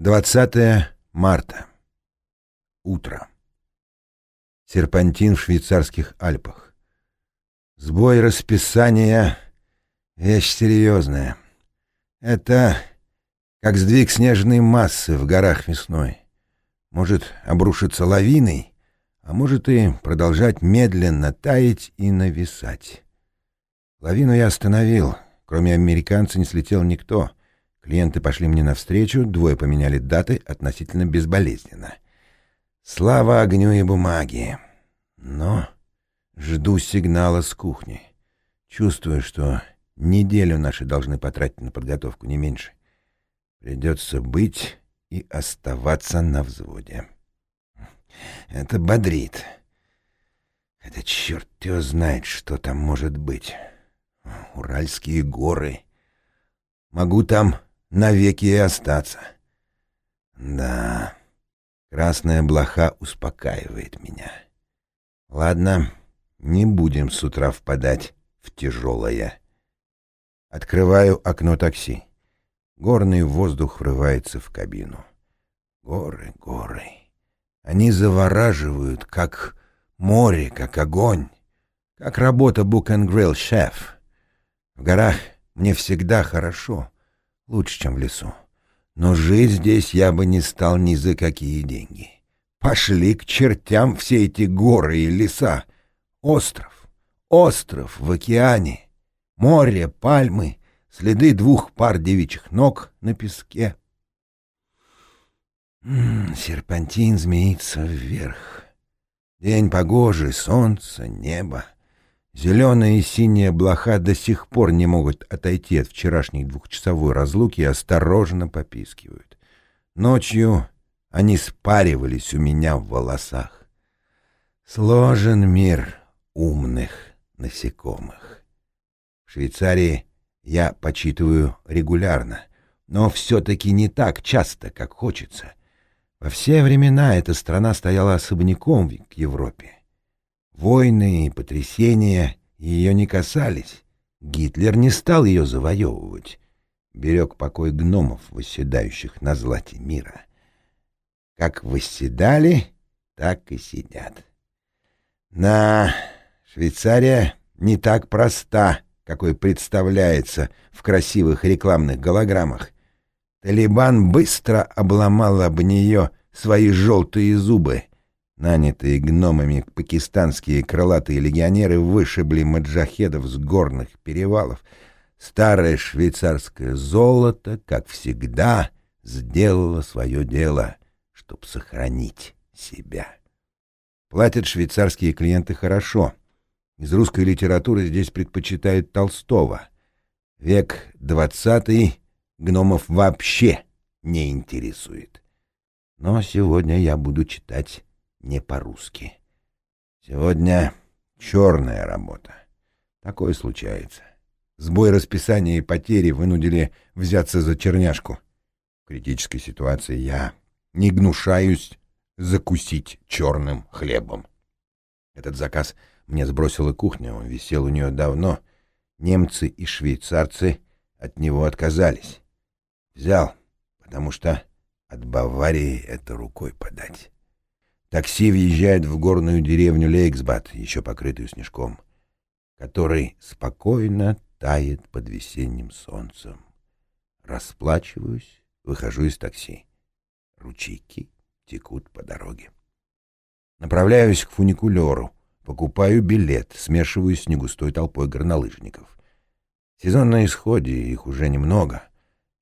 20 марта. Утро. Серпантин в швейцарских Альпах. Сбой расписания — вещь серьезная. Это как сдвиг снежной массы в горах весной. Может обрушиться лавиной, а может и продолжать медленно таять и нависать. Лавину я остановил. Кроме американца не слетел никто — Клиенты пошли мне навстречу, двое поменяли даты относительно безболезненно. Слава огню и бумаге. Но жду сигнала с кухни. Чувствую, что неделю наши должны потратить на подготовку, не меньше. Придется быть и оставаться на взводе. Это бодрит. Хотя черт его знает, что там может быть. Уральские горы. Могу там навеки и остаться. Да, красная блоха успокаивает меня. Ладно, не будем с утра впадать в тяжелое. Открываю окно такси. Горный воздух врывается в кабину. Горы, горы. Они завораживают, как море, как огонь, как работа Book and Grill шеф. В горах мне всегда хорошо — Лучше, чем в лесу. Но жить здесь я бы не стал ни за какие деньги. Пошли к чертям все эти горы и леса. Остров, остров в океане, море, пальмы, следы двух пар девичьих ног на песке. М -м, серпантин змеится вверх. День погожий, солнце, небо. Зеленые и синие блоха до сих пор не могут отойти от вчерашней двухчасовой разлуки и осторожно попискивают. Ночью они спаривались у меня в волосах. Сложен мир умных насекомых. В Швейцарии я почитываю регулярно, но все-таки не так часто, как хочется. Во все времена эта страна стояла особняком к Европе. Войны и потрясения ее не касались. Гитлер не стал ее завоевывать. Берег покой гномов, восседающих на злате мира. Как восседали, так и сидят. На Швейцария не так проста, какой представляется в красивых рекламных голограммах. Талибан быстро обломал об нее свои желтые зубы — Нанятые гномами пакистанские крылатые легионеры вышибли маджахедов с горных перевалов. Старое швейцарское золото, как всегда, сделало свое дело, чтобы сохранить себя. Платят швейцарские клиенты хорошо. Из русской литературы здесь предпочитают Толстого. Век двадцатый гномов вообще не интересует. Но сегодня я буду читать не по-русски. Сегодня черная работа. Такое случается. Сбой расписания и потери вынудили взяться за черняшку. В критической ситуации я не гнушаюсь закусить черным хлебом. Этот заказ мне сбросила кухня, он висел у нее давно. Немцы и швейцарцы от него отказались. Взял, потому что от Баварии это рукой подать. Такси въезжает в горную деревню Лейксбад, еще покрытую снежком, который спокойно тает под весенним солнцем. Расплачиваюсь, выхожу из такси. Ручейки текут по дороге. Направляюсь к фуникулеру, покупаю билет, смешиваюсь с негустой толпой горнолыжников. Сезон на исходе, их уже немного.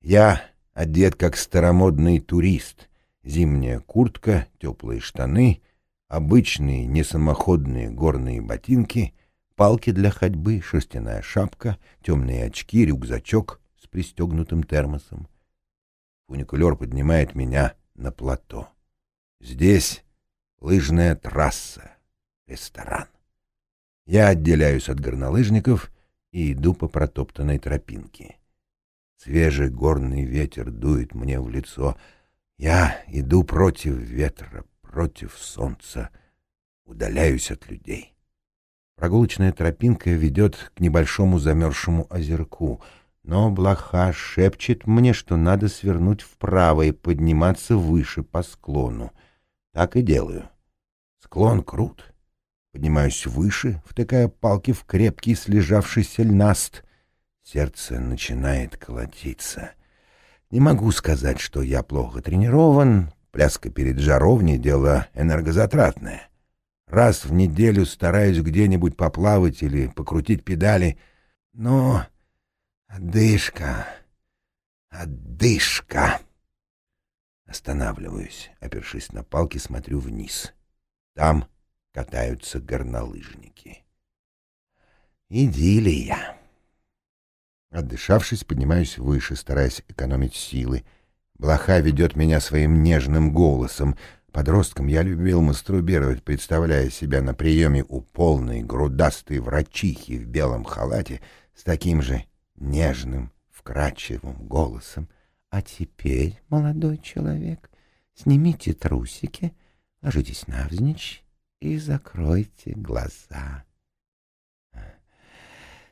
Я одет как старомодный турист — зимняя куртка, теплые штаны, обычные несамоходные горные ботинки, палки для ходьбы, шерстяная шапка, темные очки, рюкзачок с пристегнутым термосом. Фуникулер поднимает меня на плато. Здесь лыжная трасса, ресторан. Я отделяюсь от горнолыжников и иду по протоптанной тропинке. Свежий горный ветер дует мне в лицо — я иду против ветра, против солнца, удаляюсь от людей. Прогулочная тропинка ведет к небольшому замерзшему озерку. но блоха шепчет мне, что надо свернуть вправо и подниматься выше по склону. Так и делаю. Склон крут. Поднимаюсь выше, втыкая палки в крепкий слежавшийся льнаст. Сердце начинает колотиться. Не могу сказать, что я плохо тренирован. Пляска перед жаровней — дело энергозатратное. Раз в неделю стараюсь где-нибудь поплавать или покрутить педали, но Отдышка. Отдышка. Останавливаюсь, опершись на палки, смотрю вниз. Там катаются горнолыжники. Идиллия. Отдышавшись, поднимаюсь выше, стараясь экономить силы. Блоха ведет меня своим нежным голосом. Подростком я любил мастурбировать, представляя себя на приеме у полной грудастой врачихи в белом халате с таким же нежным, вкрадчивым голосом. «А теперь, молодой человек, снимите трусики, ложитесь навзничь и закройте глаза».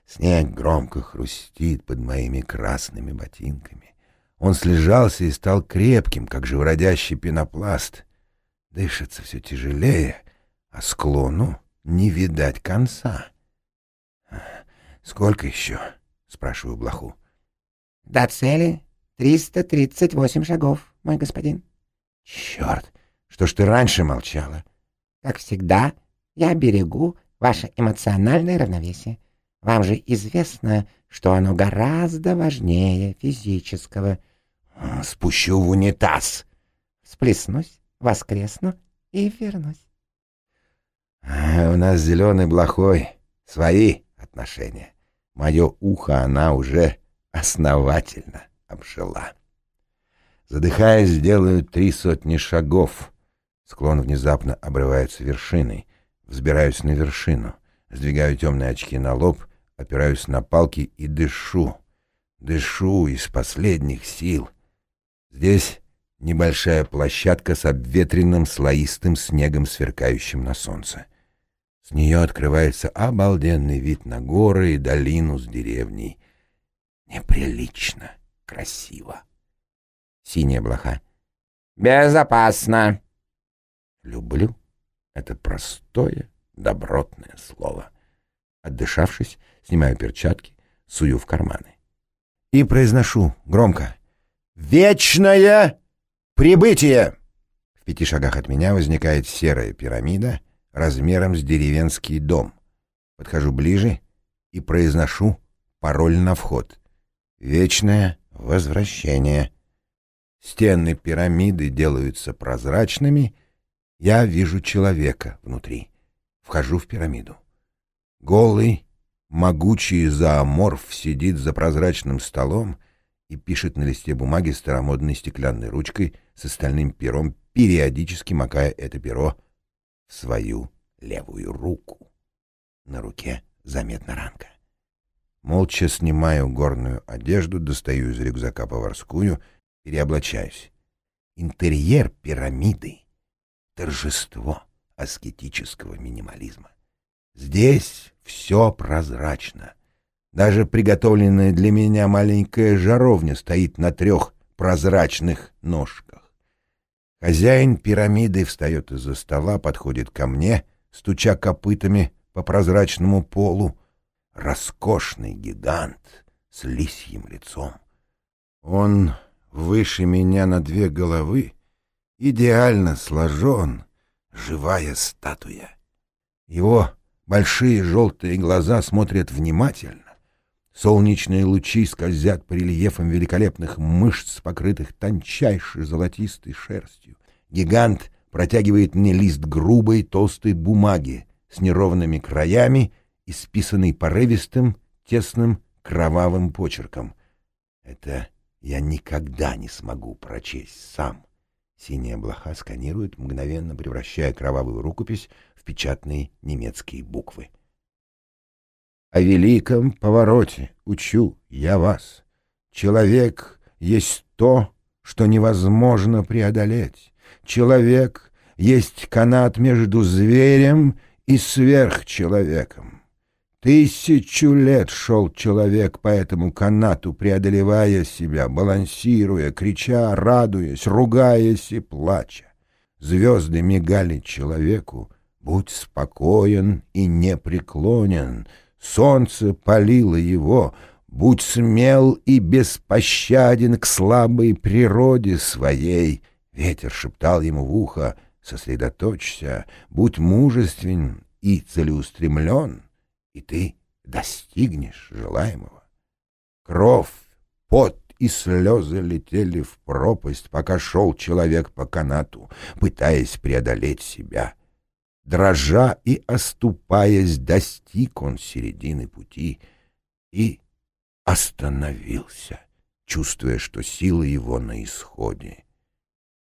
Снег громко хрустит под моими красными ботинками. Он слежался и стал крепким, как живородящий пенопласт. Дышится все тяжелее, а склону не видать конца. Сколько еще? спрашиваю блоху. До цели триста тридцать восемь шагов, мой господин. Черт, что ж ты раньше молчала? Как всегда, я берегу ваше эмоциональное равновесие. Вам же известно, что оно гораздо важнее физического. Спущу в унитаз. Сплеснусь, воскресну и вернусь. А у нас зеленый блохой. Свои отношения. Мое ухо она уже основательно обжила. Задыхаясь, делаю три сотни шагов. Склон внезапно обрывается вершиной. Взбираюсь на вершину. Сдвигаю темные очки на лоб, опираюсь на палки и дышу. Дышу из последних сил. Здесь небольшая площадка с обветренным слоистым снегом, сверкающим на солнце. С нее открывается обалденный вид на горы и долину с деревней. Неприлично красиво. Синяя блоха. «Безопасно!» Люблю это простое, добротное слово. Отдышавшись, снимаю перчатки, сую в карманы. И произношу громко. «Вечное прибытие!» В пяти шагах от меня возникает серая пирамида — размером с деревенский дом. Подхожу ближе и произношу пароль на вход. Вечное возвращение. Стены пирамиды делаются прозрачными. Я вижу человека внутри. Вхожу в пирамиду. Голый, могучий зооморф сидит за прозрачным столом и пишет на листе бумаги старомодной стеклянной ручкой с остальным пером, периодически макая это перо свою левую руку. На руке заметна ранка. Молча снимаю горную одежду, достаю из рюкзака поварскую, переоблачаюсь. Интерьер пирамиды — торжество аскетического минимализма. Здесь все прозрачно. Даже приготовленная для меня маленькая жаровня стоит на трех прозрачных ножках. Хозяин пирамиды встает из-за стола, подходит ко мне, стуча копытами по прозрачному полу. Роскошный гигант с лисьим лицом. Он выше меня на две головы, идеально сложен, живая статуя. Его большие желтые глаза смотрят внимательно, Солнечные лучи скользят по рельефам великолепных мышц, покрытых тончайшей золотистой шерстью. Гигант протягивает мне лист грубой толстой бумаги с неровными краями и списанный порывистым, тесным, кровавым почерком. Это я никогда не смогу прочесть сам. Синяя блоха сканирует, мгновенно превращая кровавую рукопись в печатные немецкие буквы. О великом повороте учу я вас. Человек есть то, что невозможно преодолеть. Человек есть канат между зверем и сверхчеловеком. Тысячу лет шел человек по этому канату, преодолевая себя, балансируя, крича, радуясь, ругаясь и плача. Звезды мигали человеку, будь спокоен и непреклонен. Солнце палило его, будь смел и беспощаден к слабой природе своей. Ветер шептал ему в ухо, сосредоточься, будь мужествен и целеустремлен и ты достигнешь желаемого. Кровь, пот и слезы летели в пропасть, пока шел человек по канату, пытаясь преодолеть себя. Дрожа и оступаясь, достиг он середины пути и остановился, чувствуя, что сила его на исходе.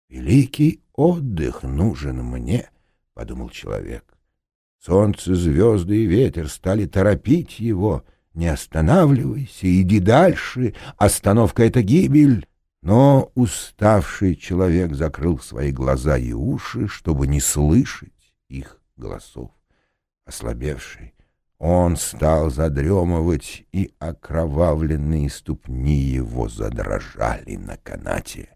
«Великий отдых нужен мне», — подумал человек. Солнце, звезды и ветер стали торопить его. «Не останавливайся, иди дальше, остановка — это гибель». Но уставший человек закрыл свои глаза и уши, чтобы не слышать их голосов. Ослабевший, он стал задремывать, и окровавленные ступни его задрожали на канате.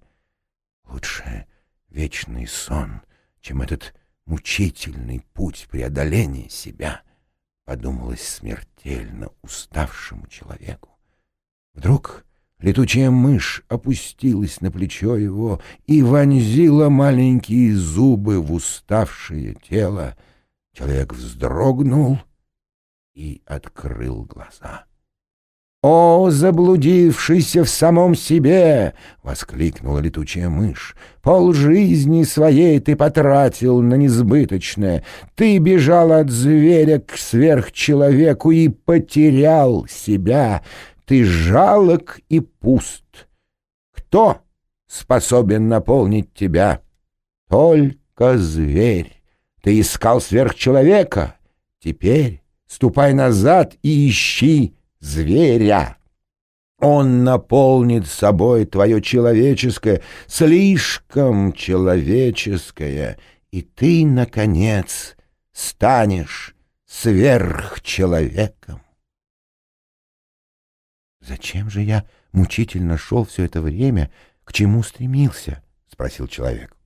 Лучше вечный сон, чем этот мучительный путь преодоления себя, подумалось смертельно уставшему человеку. Вдруг летучая мышь опустилась на плечо его и вонзила маленькие зубы в уставшее тело. Человек вздрогнул и открыл глаза. «О, заблудившийся в самом себе!» — воскликнула летучая мышь. «Пол жизни своей ты потратил на несбыточное. Ты бежал от зверя к сверхчеловеку и потерял себя. Ты жалок и пуст. Кто способен наполнить тебя? Только зверь. Ты искал сверхчеловека. Теперь ступай назад и ищи зверя. Он наполнит собой твое человеческое, слишком человеческое, и ты, наконец, станешь сверхчеловеком. «Зачем же я мучительно шел все это время, к чему стремился?» — спросил человек.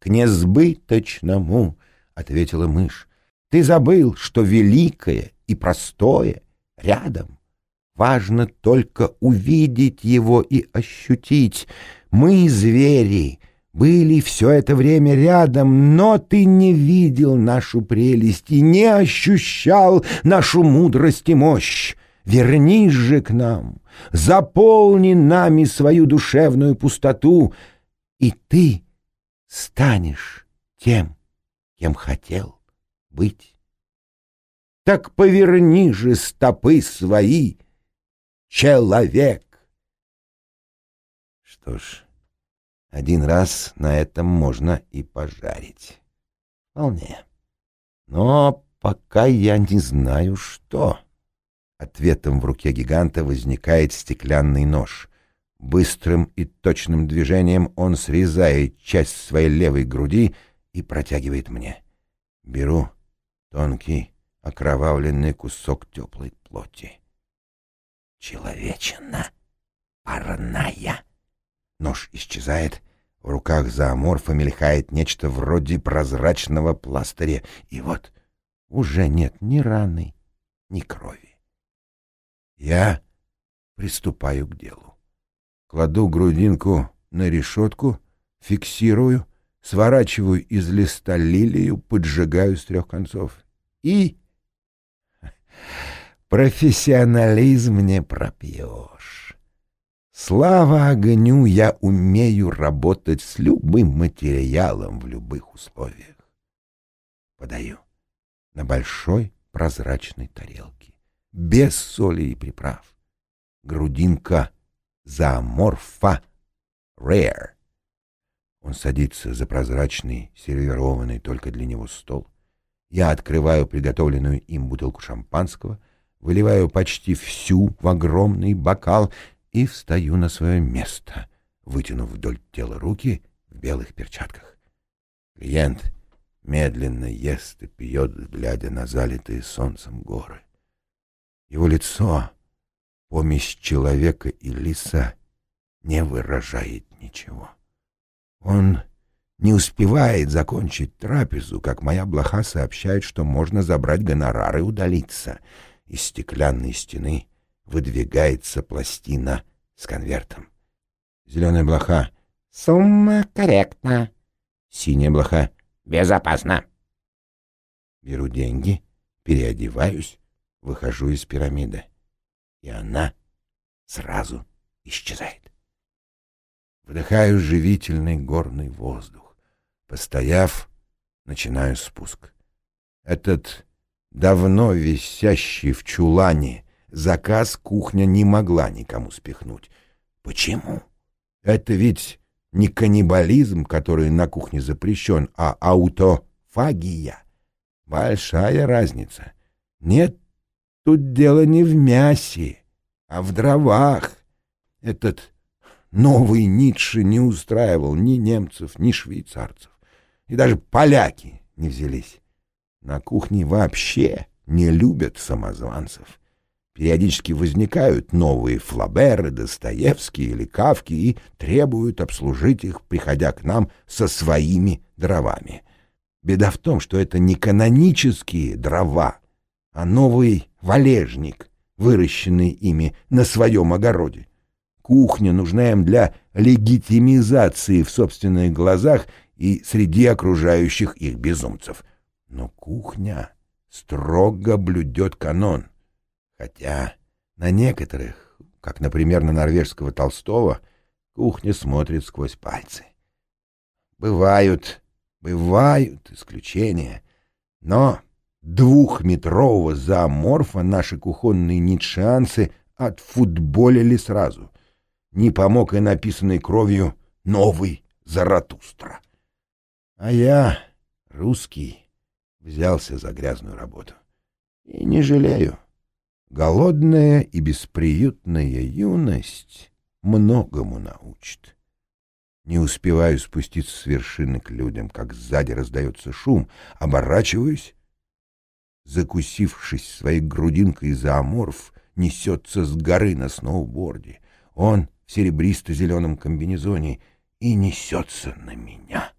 «К несбыточному», — ответила мышь. «Ты забыл, что великое и простое рядом. Важно только увидеть его и ощутить. Мы, звери, были все это время рядом, но ты не видел нашу прелесть и не ощущал нашу мудрость и мощь. Вернись же к нам, заполни нами свою душевную пустоту, и ты станешь тем, кем хотел быть так поверни же стопы свои, человек. Что ж, один раз на этом можно и пожарить. Вполне. Но пока я не знаю, что. Ответом в руке гиганта возникает стеклянный нож. Быстрым и точным движением он срезает часть своей левой груди и протягивает мне. Беру тонкий окровавленный кусок теплой плоти. Человечина парная. Нож исчезает, в руках зооморфа мелькает нечто вроде прозрачного пластыря, и вот уже нет ни раны, ни крови. Я приступаю к делу. Кладу грудинку на решетку, фиксирую, сворачиваю из листа лилию, поджигаю с трех концов и Профессионализм не пропьешь. Слава огню, я умею работать с любым материалом в любых условиях. Подаю на большой прозрачной тарелке, без соли и приправ. Грудинка зооморфа rare. Он садится за прозрачный, сервированный только для него стол. Я открываю приготовленную им бутылку шампанского, выливаю почти всю в огромный бокал и встаю на свое место, вытянув вдоль тела руки в белых перчатках. Клиент медленно ест и пьет, глядя на залитые солнцем горы. Его лицо, помесь человека и лиса, не выражает ничего. Он не успевает закончить трапезу, как моя блоха сообщает, что можно забрать гонорар и удалиться. Из стеклянной стены выдвигается пластина с конвертом. Зеленая блоха. Сумма корректна. Синяя блоха. Безопасно. Беру деньги, переодеваюсь, выхожу из пирамиды. И она сразу исчезает. Вдыхаю живительный горный воздух. Постояв, начинаю спуск. Этот давно висящий в чулане заказ кухня не могла никому спихнуть. Почему? Это ведь не каннибализм, который на кухне запрещен, а аутофагия. Большая разница. Нет, тут дело не в мясе, а в дровах. Этот Новый Ницше не устраивал ни немцев, ни швейцарцев. И даже поляки не взялись. На кухне вообще не любят самозванцев. Периодически возникают новые Флаберы, Достоевские или Кавки и требуют обслужить их, приходя к нам со своими дровами. Беда в том, что это не канонические дрова, а новый валежник, выращенный ими на своем огороде. Кухня нужна им для легитимизации в собственных глазах и среди окружающих их безумцев. Но кухня строго блюдет канон. Хотя на некоторых, как, например, на норвежского Толстого, кухня смотрит сквозь пальцы. Бывают, бывают исключения, но двухметрового зооморфа наши кухонные ницшеанцы отфутболили сразу не помог и написанный кровью «Новый Заратустра». А я, русский, взялся за грязную работу. И не жалею. Голодная и бесприютная юность многому научит. Не успеваю спуститься с вершины к людям, как сзади раздается шум, оборачиваюсь. Закусившись своей грудинкой за аморф, несется с горы на сноуборде. Он в серебристо-зеленом комбинезоне и несется на меня.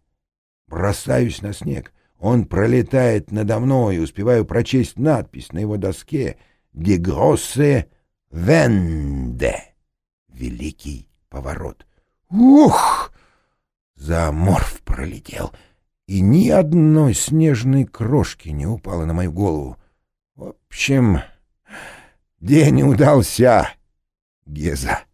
Бросаюсь на снег. Он пролетает надо мной, успеваю прочесть надпись на его доске «Die grosse Wende» — «Великий поворот». Ух! Заморф пролетел, и ни одной снежной крошки не упало на мою голову. В общем, день удался, Геза.